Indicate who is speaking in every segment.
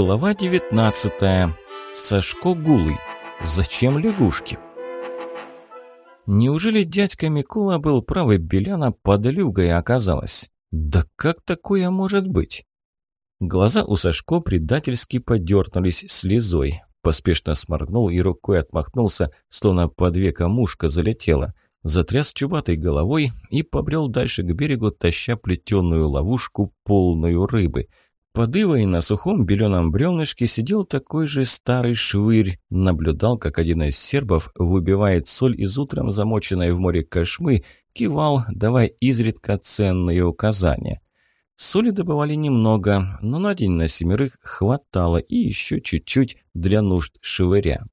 Speaker 1: Глава 19. Сашко Гулый. Зачем лягушки? Неужели дядька Микола был прав и Беляна подлюгой оказалась? Да как такое может быть? Глаза у Сашко предательски подернулись слезой. Поспешно сморгнул и рукой отмахнулся, словно под века мушка залетела. Затряс чубатой головой и побрел дальше к берегу, таща плетеную ловушку, полную рыбы – под ивой на сухом беленом бревнышке сидел такой же старый швырь, наблюдал, как один из сербов выбивает соль из утром замоченной в море кошмы, кивал, давая изредка ценные указания. Соли добывали немного, но на день на семерых хватало и еще чуть-чуть для нужд швыря.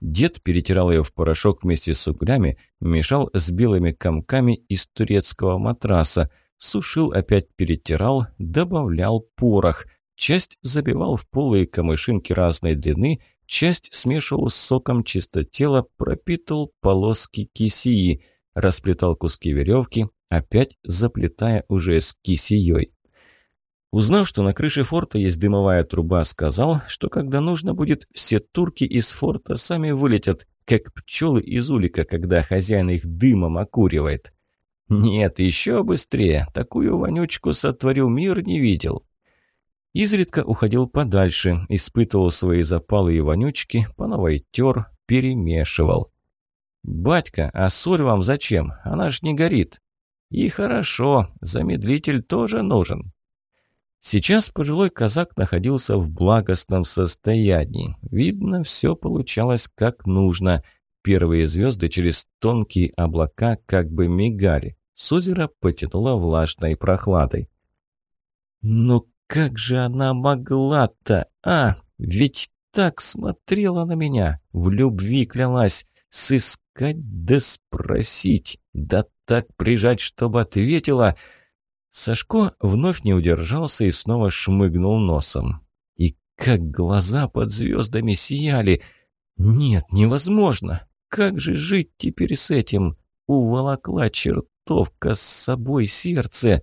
Speaker 1: Дед перетирал ее в порошок вместе с углями, мешал с белыми комками из турецкого матраса – Сушил, опять перетирал, добавлял порох. Часть забивал в полые камышинки разной длины, часть смешивал с соком чистотела, пропитывал полоски кисии, расплетал куски веревки, опять заплетая уже с кисией. Узнав, что на крыше форта есть дымовая труба, сказал, что когда нужно будет, все турки из форта сами вылетят, как пчелы из улика, когда хозяин их дымом окуривает. Нет, еще быстрее. Такую вонючку сотворю мир не видел. Изредка уходил подальше, испытывал свои запалы и вонючки, по новой тер, перемешивал. «Батька, а соль вам зачем? Она ж не горит». «И хорошо, замедлитель тоже нужен». Сейчас пожилой казак находился в благостном состоянии. Видно, все получалось как нужно – Первые звезды через тонкие облака как бы мигали. С озера потянуло влажной прохладой. «Ну как же она могла-то? А, ведь так смотрела на меня, в любви клялась, сыскать да спросить, да так прижать, чтобы ответила». Сашко вновь не удержался и снова шмыгнул носом. И как глаза под звездами сияли! Нет, невозможно! Как же жить теперь с этим? Уволокла чертовка с собой сердце.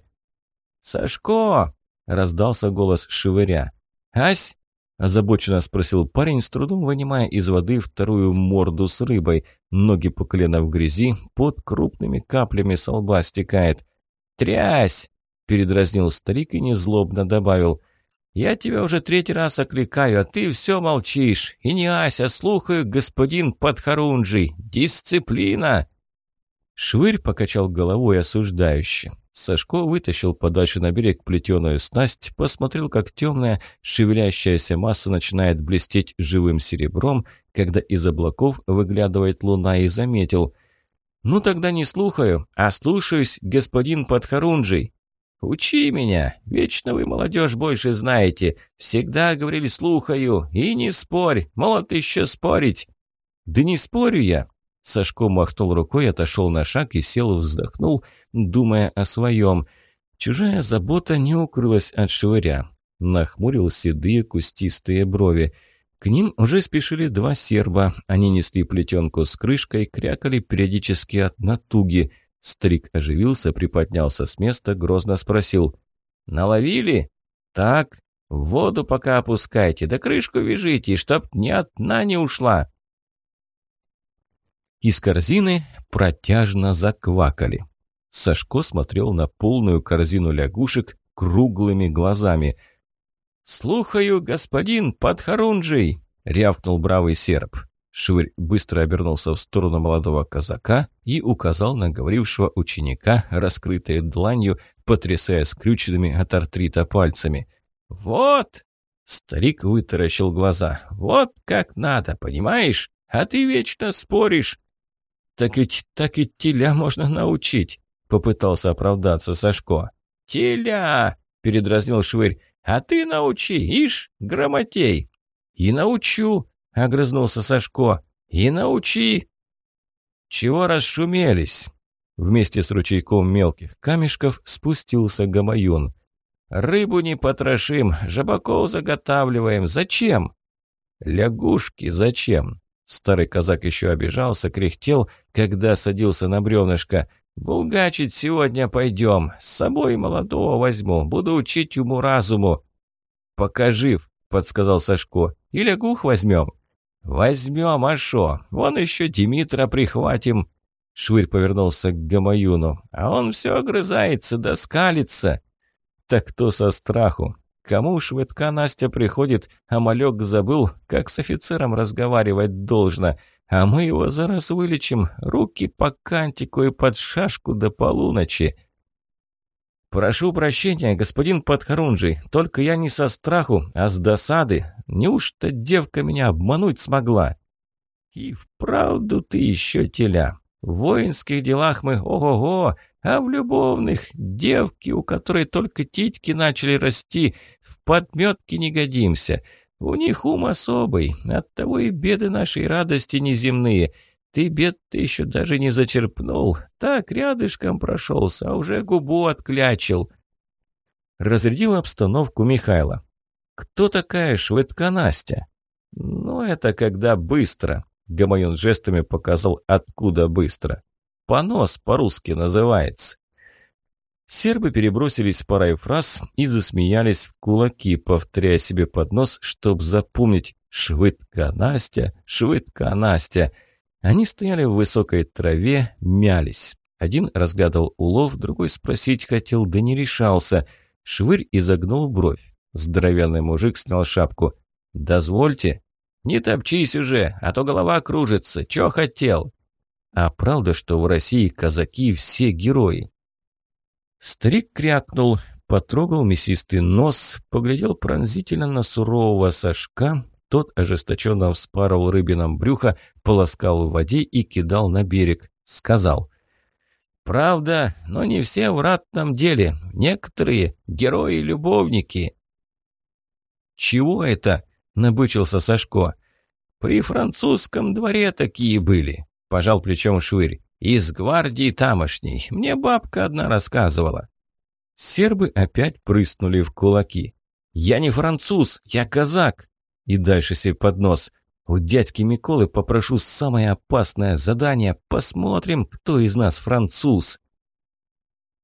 Speaker 1: «Сашко!» — раздался голос шевыря. «Ась?» — озабоченно спросил парень, с трудом вынимая из воды вторую морду с рыбой. Ноги по колено в грязи, под крупными каплями со лба стекает. «Трясь!» — передразнил старик и незлобно добавил — я тебя уже третий раз окликаю, а ты все молчишь. И не Ася, слухаю, господин Подхорунжий. Дисциплина!» Швырь покачал головой осуждающе. Сашко вытащил подальше на берег плетеную снасть, посмотрел, как темная, шевелящаяся масса начинает блестеть живым серебром, когда из облаков выглядывает луна, и заметил. «Ну тогда не слухаю, а слушаюсь, господин Подхорунжий. «Учи меня! Вечно вы, молодежь, больше знаете. Всегда говорили «слухаю» и не спорь, молод еще спорить». «Да не спорю я!» Сашко махнул рукой, отошел на шаг и сел, вздохнул, думая о своем. Чужая забота не укрылась от швыря. Нахмурил седые кустистые брови. К ним уже спешили два серба. Они несли плетенку с крышкой, крякали периодически от натуги – Старик оживился, приподнялся с места, грозно спросил. «Наловили? Так, воду пока опускайте, да крышку вяжите, чтоб ни одна не ушла». Из корзины протяжно заквакали. Сашко смотрел на полную корзину лягушек круглыми глазами. «Слухаю, господин Подхорунжий!» — рявкнул бравый серб. Швырь быстро обернулся в сторону молодого казака и указал на говорившего ученика, раскрытой дланью, потрясая скрюченными от артрита пальцами. «Вот!» — старик вытаращил глаза. «Вот как надо, понимаешь? А ты вечно споришь!» «Так ведь так и теля можно научить!» — попытался оправдаться Сашко. «Теля!» — передразнил Швырь. «А ты научи, ишь, грамотей!» «И научу!» — огрызнулся Сашко. «И научи!» «Чего расшумелись?» Вместе с ручейком мелких камешков спустился Гамаюн. «Рыбу не потрошим, жабаков заготавливаем. Зачем?» «Лягушки зачем?» Старый казак еще обижался, кряхтел, когда садился на бревнышко. «Булгачить сегодня пойдем. С собой молодого возьму. Буду учить ему разуму». «Пока жив», подсказал Сашко. «Или гух возьмем?» «Возьмем, а шо? Вон еще Димитра прихватим!» Швырь повернулся к Гамаюну. «А он все огрызается, да скалится!» «Так кто со страху? Кому швыдка Настя приходит, а малек забыл, как с офицером разговаривать должно. А мы его зараз вылечим, руки по кантику и под шашку до полуночи». «Прошу прощения, господин Подхорунжий, только я не со страху, а с досады. Неужто девка меня обмануть смогла?» «И вправду ты еще теля. В воинских делах мы ого-го, а в любовных девки, у которой только титьки начали расти, в подметке не годимся. У них ум особый, оттого и беды нашей радости неземные». Ты бед-то еще даже не зачерпнул. Так рядышком прошелся, а уже губу отклячил. Разрядил обстановку Михайла. «Кто такая швыдка Настя?» «Ну, это когда быстро», — Гамаюн жестами показал, откуда быстро. «Понос по-русски называется». Сербы перебросились парой фраз и засмеялись в кулаки, повторяя себе под нос, чтоб запомнить «Швыдка Настя, швыдка Настя». Они стояли в высокой траве, мялись. Один разгадал улов, другой спросить хотел, да не решался. Швырь изогнул бровь. Здоровенный мужик снял шапку. «Дозвольте». «Не топчись уже, а то голова кружится. Чё хотел?» «А правда, что в России казаки все герои?» Старик крякнул, потрогал мясистый нос, поглядел пронзительно на сурового Сашка, тот ожесточенно вспарывал рыбином брюхо, полоскал в воде и кидал на берег. Сказал. «Правда, но не все в ратном деле. Некоторые герои-любовники». «Чего это?» — набычился Сашко. «При французском дворе такие были», — пожал плечом Швырь. «Из гвардии тамошней. Мне бабка одна рассказывала». Сербы опять прыснули в кулаки. «Я не француз, я казак!» И дальше себе под нос. У дядьки Миколы попрошу самое опасное задание. Посмотрим, кто из нас француз.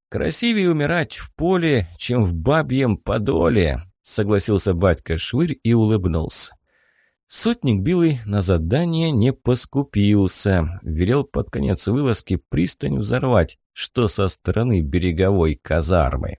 Speaker 1: Красивее умирать в поле, чем в бабьем подоле, согласился батька Швырь и улыбнулся. Сотник Билый на задание не поскупился. Велел под конец вылазки пристань взорвать, что со стороны береговой казармы.